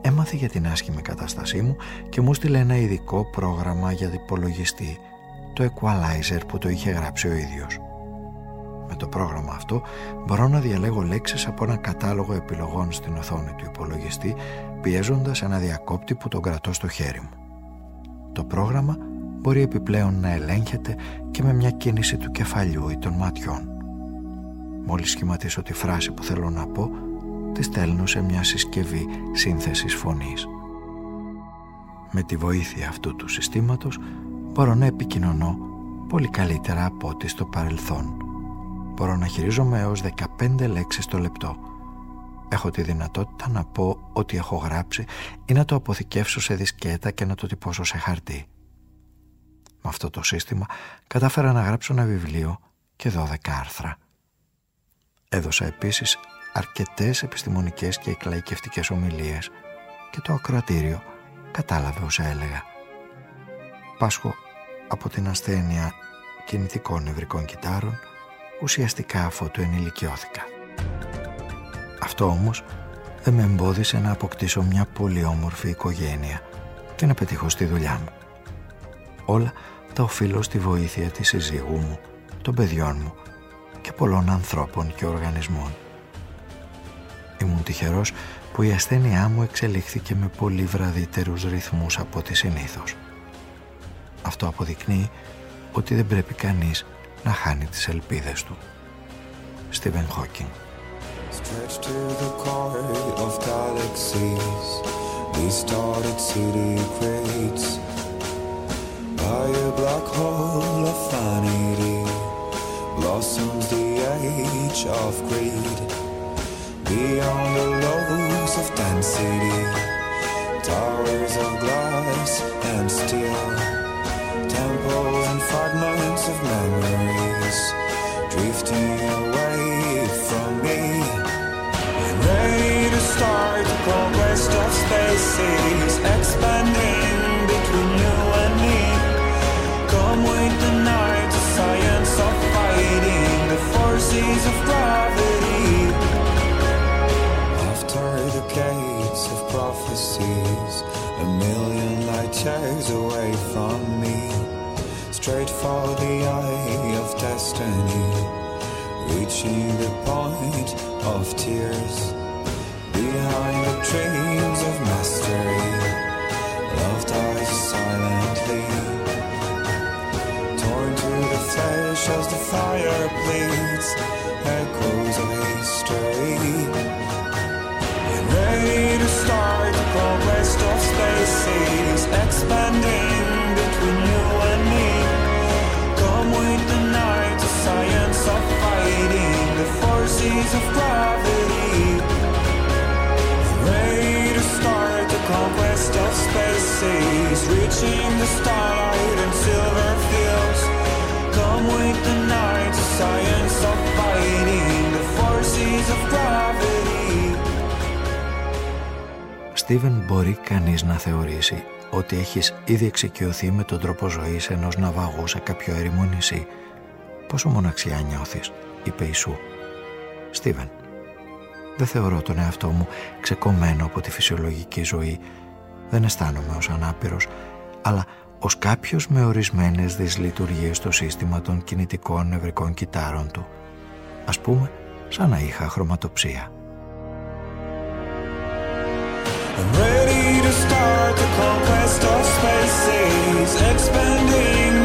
έμαθε για την άσχημη κατάστασή μου και μου στείλε ένα ειδικό πρόγραμμα για υπολογιστή, το Equalizer που το είχε γράψει ο ίδιος. Με το πρόγραμμα αυτό μπορώ να διαλέγω λέξεις από ένα κατάλογο επιλογών στην οθόνη του υπολογιστή πιέζοντας ένα διακόπτη που τον κρατώ στο χέρι μου. Το πρόγραμμα μπορεί επιπλέον να ελέγχεται και με μια κίνηση του κεφαλιού ή των ματιών. Μόλις σχηματίσω τη φράση που θέλω να πω, τη στέλνω σε μια συσκευή σύνθεσης φωνής. Με τη βοήθεια αυτού του συστήματος μπορώ να επικοινωνώ πολύ καλύτερα από ό,τι στο παρελθόν. Μπορώ να χειρίζομαι έως 15 λέξεις το λεπτό. Έχω τη δυνατότητα να πω ό,τι έχω γράψει ή να το αποθηκεύσω σε δισκέτα και να το τυπώσω σε χαρτί. Με αυτό το σύστημα κατάφερα να γράψω ένα βιβλίο και 12 άρθρα. Έδωσα επίσης αρκετές επιστημονικές και εκλαϊκευτικές ομιλίες και το ακροατήριο κατάλαβε όσα έλεγα. Πάσχω από την ασθένεια κινητικών νευρικών κυτάρων ουσιαστικά αφού του ενηλικιώθηκα. Αυτό όμως δεν με εμπόδισε να αποκτήσω μια πολύ όμορφη οικογένεια και να πετύχω στη δουλειά μου. Όλα τα οφείλω στη βοήθεια της συζύγου μου, των παιδιών μου και πολλών ανθρώπων και οργανισμών. Ήμουν τυχερός που η ασθένειά μου εξελίχθηκε με πολύ βραδύτερους ρυθμούς από ό,τι συνήθως. Αυτό αποδεικνύει ότι δεν πρέπει κανείς να χάνει τις ελπίδες του. Στίβεν Χόκινγκ Stretched to the chord of galaxies They started city crates By a black hole of vanity Blossoms the age of greed Beyond the lows of density Towers of glass and steel Temples and fragments of memories Drifting away from me. I'm ready to start the conquest of spaces Expanding between you and me. Come with the night, the science of fighting The forces of gravity. After the gates of prophecies A million light years away from me Straight for the eye of destiny Reaching the point of tears Behind the dreams of mastery Love dies silently Torn to the flesh as the fire bleeds Echoes of history. Ready to start the conquest of spaces Expanding science of fighting The forces of gravity I'm ready to start the conquest of spaces Reaching the starlight and silver fields Come with the night, the science of fighting The forces of gravity Στίβεν μπορεί κανείς να θεωρήσει ότι έχεις ήδη εξοικειωθεί με τον τρόπο ζωής ενός ναυαγού σε κάποιο έρημο νησί. Πόσο μοναξιά νιώθεις, είπε η Σου. Στίβεν, δεν θεωρώ τον εαυτό μου ξεκομμένο από τη φυσιολογική ζωή. Δεν αισθάνομαι ως ανάπηρος, αλλά ως κάποιος με ορισμένες δυσλειτουργίες στο σύστημα των κινητικών νευρικών κυτάρων του. Ας πούμε, σαν να είχα χρωματοψία. I'm ready to start the conquest of spaces, expanding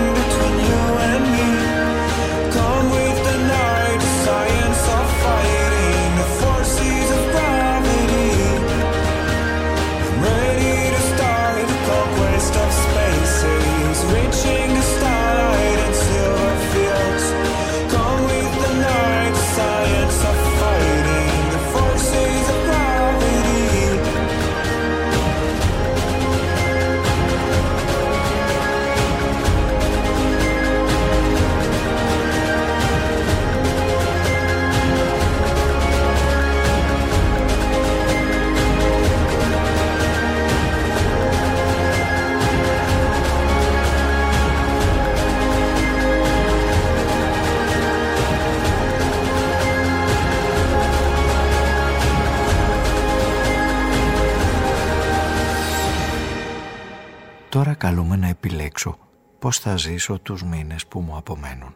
Τώρα καλούμε να επιλέξω πώς θα ζήσω τους μήνες που μου απομένουν.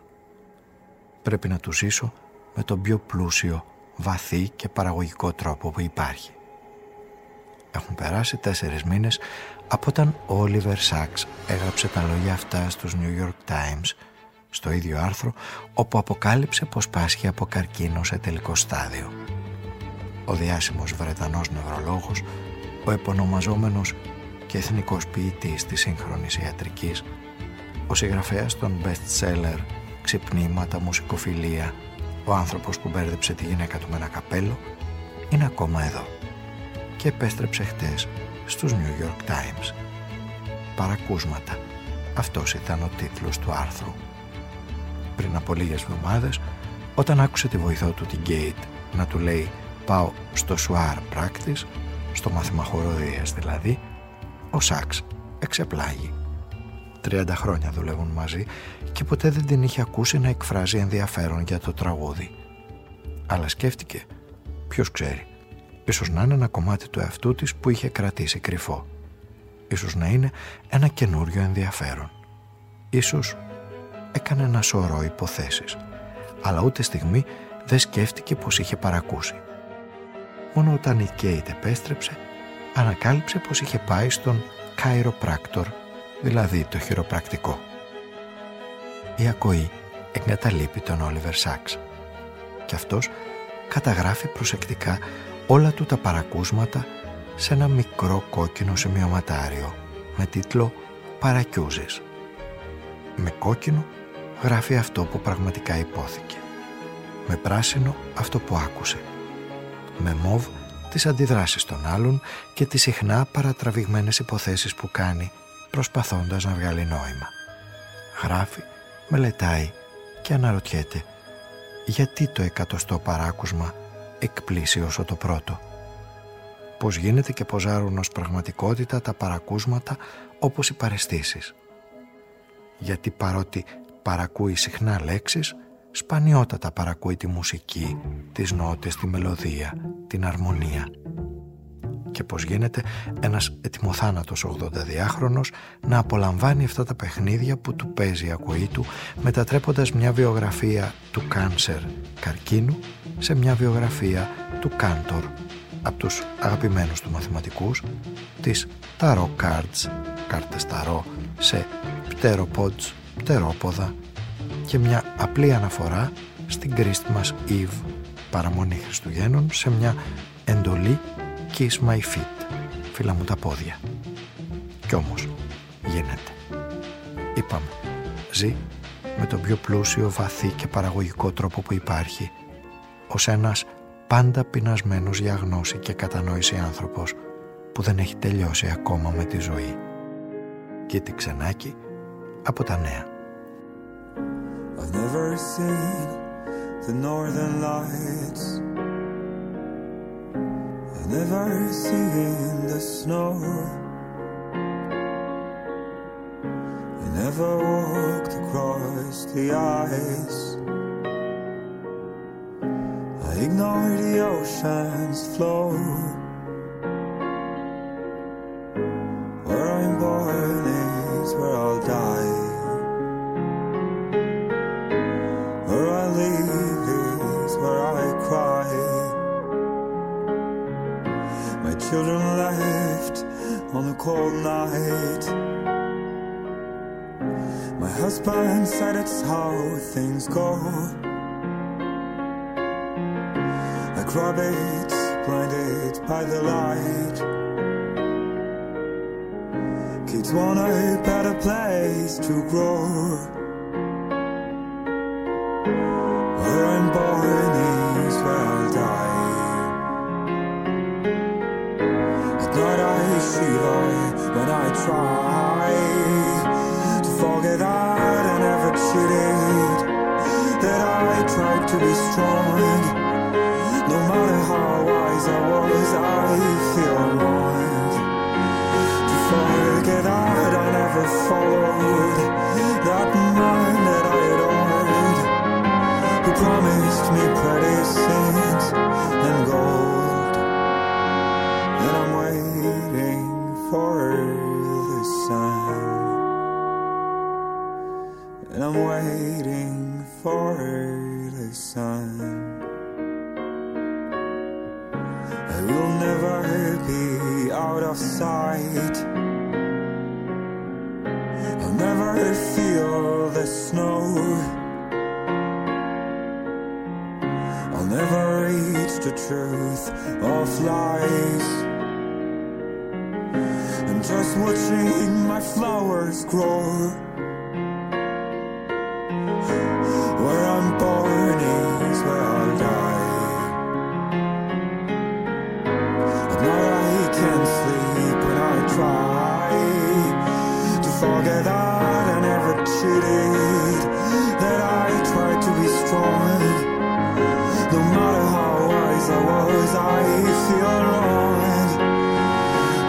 Πρέπει να τους ζήσω με τον πιο πλούσιο, βαθύ και παραγωγικό τρόπο που υπάρχει. Έχουν περάσει τέσσερις μήνες από όταν ο Oliver Sacks έγραψε τα λόγια αυτά στους New York Times στο ίδιο άρθρο όπου αποκάλυψε πως πάσχει από καρκίνο σε τελικό στάδιο. Ο διάσημος Βρετανός νευρολόγος, ο επωνομαζόμενος και εθνικός ποιητής της σύγχρονης ιατρικής, ο συγγραφέας των best-seller «Ξυπνήματα, μουσικοφιλία», ο άνθρωπος που μπέρδεψε τη γυναίκα του με ένα καπέλο, είναι ακόμα εδώ και επέστρεψε χτες στους New York Times. Παρακούσματα. Αυτός ήταν ο τίτλος του άρθρου. Πριν από λίγες εβδομάδες, όταν άκουσε τη βοηθό του την Γκέιτ να του λέει «Πάω στο Suar Practice», στο μάθημα χοροδίας δηλαδή, ο Σάξ εξεπλάγει. 30 χρόνια δουλεύουν μαζί και ποτέ δεν την είχε ακούσει να εκφράζει ενδιαφέρον για το τραγούδι. Αλλά σκέφτηκε, ποιος ξέρει, ίσως να είναι ένα κομμάτι του εαυτού της που είχε κρατήσει κρυφό. Ίσως να είναι ένα καινούριο ενδιαφέρον. Ίσως έκανε ένα σωρό υποθέσεις, αλλά ούτε στιγμή δεν σκέφτηκε πως είχε παρακούσει. Μόνο όταν η Κέιτ επέστρεψε, ανακάλυψε πως είχε πάει στον chiropractor, δηλαδή το χειροπρακτικό. Η ακοή εγκαταλείπει τον Όλιβερ Σάξ και αυτός καταγράφει προσεκτικά όλα του τα παρακούσματα σε ένα μικρό κόκκινο σημειωματάριο με τίτλο «Παρακιούζες». Με κόκκινο γράφει αυτό που πραγματικά υπόθηκε. Με πράσινο αυτό που άκουσε. Με μόβ τις αντιδράσεις των άλλων και τις συχνά παρατραβηγμένες υποθέσεις που κάνει προσπαθώντας να βγάλει νόημα. Γράφει, μελετάει και αναρωτιέται γιατί το εκατοστό παράκουσμα εκπλήσει όσο το πρώτο; Πώς γίνεται και ποζάρουν ως πραγματικότητα τα παρακούσματα όπως οι παρεστήσεις; Γιατί παρότι παρακούει συχνά λέξεις, σπανιότατα παρακούει τη μουσική, τις νότες, τη μελωδία, την αρμονία. Και πώς γίνεται ένας ετοιμοθάνατος 82χρονος να απολαμβάνει αυτά τα παιχνίδια που του παίζει η ακοή του μετατρέποντας μια βιογραφία του κάνσερ καρκίνου σε μια βιογραφία του Κάντορ από τους αγαπημένους του μαθηματικούς τις Tarot Cards, κάρτες ταρό σε πτέροποτς, πτερόποδα και μια απλή αναφορά στην Christmas Eve παραμονή Χριστουγέννων σε μια εντολή Kiss My Feet. Φίλα μου τα πόδια. Κι όμως γίνεται. Είπαμε ζει με τον πιο πλούσιο βαθύ και παραγωγικό τρόπο που υπάρχει. Ως ένας πάντα πεινασμένος για γνώση και κατανόηση άνθρωπος που δεν έχει τελειώσει ακόμα με τη ζωή. Κίτη Ξενάκη από τα νέα. I've never seen the northern lights. I've never seen the snow. I never walked across the ice. I ignore the ocean's flow. Where I'm born children left on a cold night. My husband said it's how things go. Like rabbits blinded by the light. Kids want a better place to grow. To be strong. No matter how wise I was, I feel wrong to forget that I never followed that man that I adored, who promised me pretty things and gold. And I'm waiting for the sun, and I'm waiting for I'll never feel the snow. I'll never reach the truth of lies. I'm just watching my flowers grow. that I tried to be strong. No matter how wise I was, I feel wrong.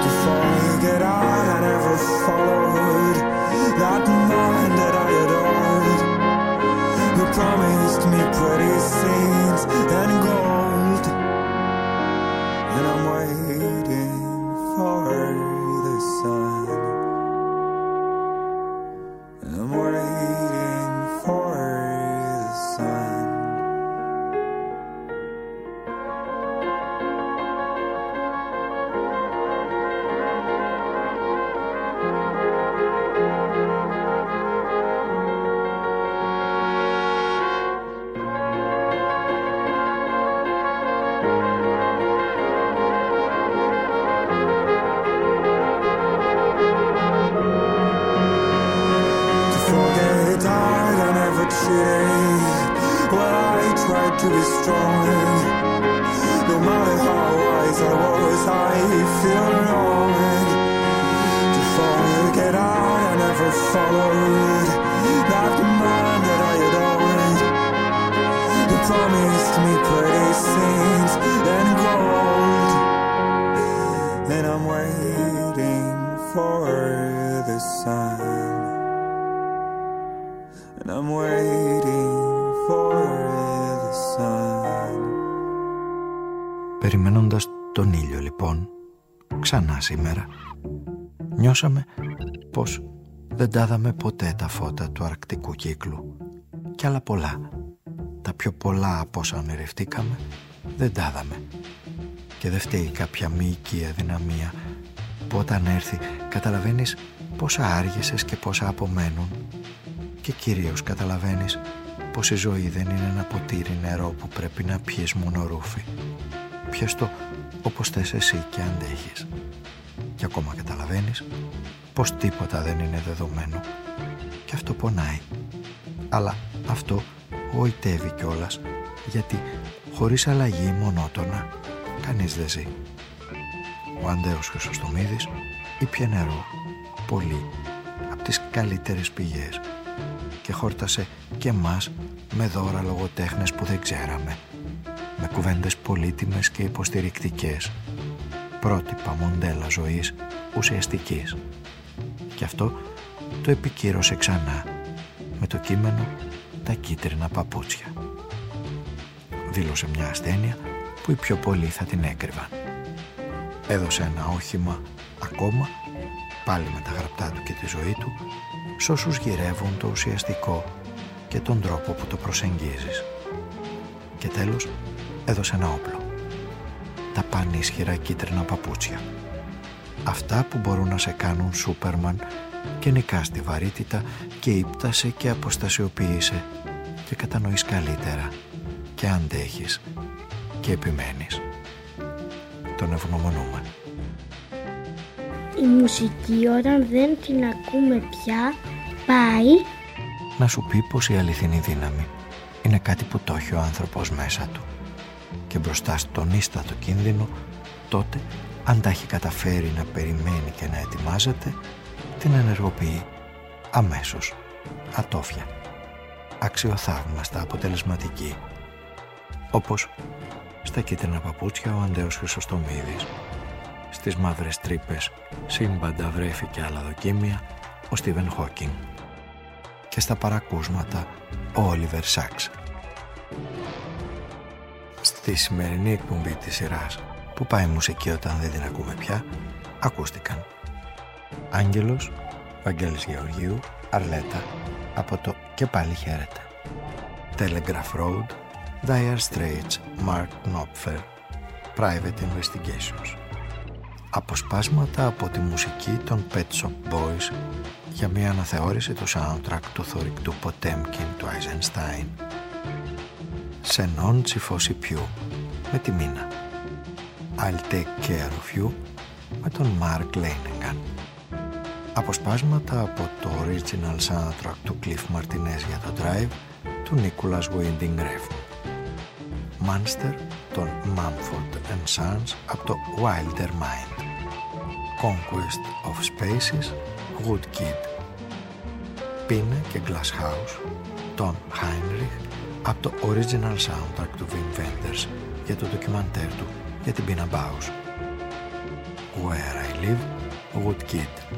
To finally get out, I never followed that man that I adored, who promised me pretty scenes and gold. Δεν τάδαμε ποτέ τα φώτα του αρκτικού κύκλου. Κι άλλα πολλά. Τα πιο πολλά από όσα ονειρευτήκαμε δεν τάδαμε. Και δεν φταίει κάποια μυϊκή αδυναμία που όταν έρθει καταλαβαίνεις πόσα άργησες και πόσα απομένουν και κυρίως καταλαβαίνεις πως η ζωή δεν είναι ένα ποτήρι νερό που πρέπει να πιείς μόνο ρούφι. Πιες το όπως θες εσύ και αντέχεις. Και ακόμα καταλαβαίνεις πως τίποτα δεν είναι δεδομένο. Και αυτό πονάει. Αλλά αυτό γοητεύει κιόλας γιατί χωρίς αλλαγή μονότονα κανείς δεν ζει. Ο Αντέος Χρυσοστομίδης ήπια νερό, πολύ, από τις καλύτερες πηγές και χόρτασε και μας με δώρα λογοτέχνες που δεν ξέραμε, με κουβέντες πολύτιμες και υποστηρικτικές, πρότυπα μοντέλα ζωής ουσιαστικής. Και αυτό το επικύρωσε ξανά με το κείμενο «Τα κίτρινα παπούτσια». Δήλωσε μια ασθένεια που οι πιο πολλοί θα την έκρυβαν. Έδωσε ένα όχημα ακόμα, πάλι με τα γραπτά του και τη ζωή του, σ' όσους γυρεύουν το ουσιαστικό και τον τρόπο που το προσεγγίζεις. Και τέλος έδωσε ένα όπλο. Τα πανίσχυρα κίτρινα παπούτσια. Αυτά που μπορούν να σε κάνουν Σούπερμαν. Και νικάς στη βαρύτητα και ύπτασε και αποστασιοποίησε. Και κατανοείς καλύτερα. Και αντέχεις. Και επιμένεις. Τον ευγνωμονούμε. Η μουσική όταν δεν την ακούμε πια πάει. Να σου πει πως η αληθινή δύναμη είναι κάτι που το έχει ο άνθρωπος μέσα του. Και μπροστά στον ίστατο κίνδυνο τότε αν τα έχει καταφέρει να περιμένει και να ετοιμάζεται την ενεργοποιεί αμέσως. Ατόφια. Αξιοθαύμαστα αποτελεσματική. Όπως στα κίτρινα παπούτσια ο Αντέος Χρυσοστομίδης. Στις μαύρες τρύπες σύμπαντα βρέφη και άλλα δοκίμια ο Στίβεν Χόκινγκ και στα παρακούσματα ο Όλιβερ Σάξ. Στη σημερινή εκπομπή της σειράς που πάει μουσική όταν δεν την ακούμε πια; Ακούστηκαν Άγγελος, Βαγγέλης Γεωργίου, Αρλέτα από το «Και πάλι χαίρεται» Telegraph Road, Dire Straits, Mark Knopfler, Private Investigations Αποσπάσματα από τη μουσική των Pet Shop Boys για μια αναθεώρηση του soundtrack του θορυκτού Ποτέμκιν του Eisenstein. Σενών Τσιφώση Πιού με τη Μίνα. I'll Take Care of You με τον Mark Leinengan. Αποσπάσματα από το original soundtrack του Cliff Martinez για το Drive του Nicholas Winding Refn. Monster των Mumford Sons από το Wilder Mind. Conquest of Spaces Woodkid Πίνε και Glass House τον Heinrich από το original soundtrack του Wim Wenders για το ντοκιμαντέρ του για την Πίνα Bausch. Where I Live, Woodkid.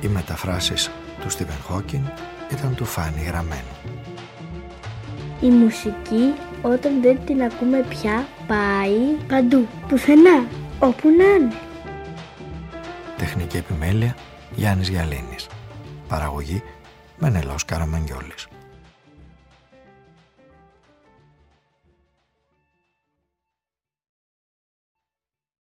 Οι μεταφράσεις του Stephen Hawking ήταν του Φάνη Γραμμένου. Η μουσική όταν δεν την ακούμε πια πάει παντού, πουθενά, όπου να είναι. Τεχνική επιμέλεια Γιάννης Γιαλίνης. Παραγωγή Μενελός Καραμαγγιόλης.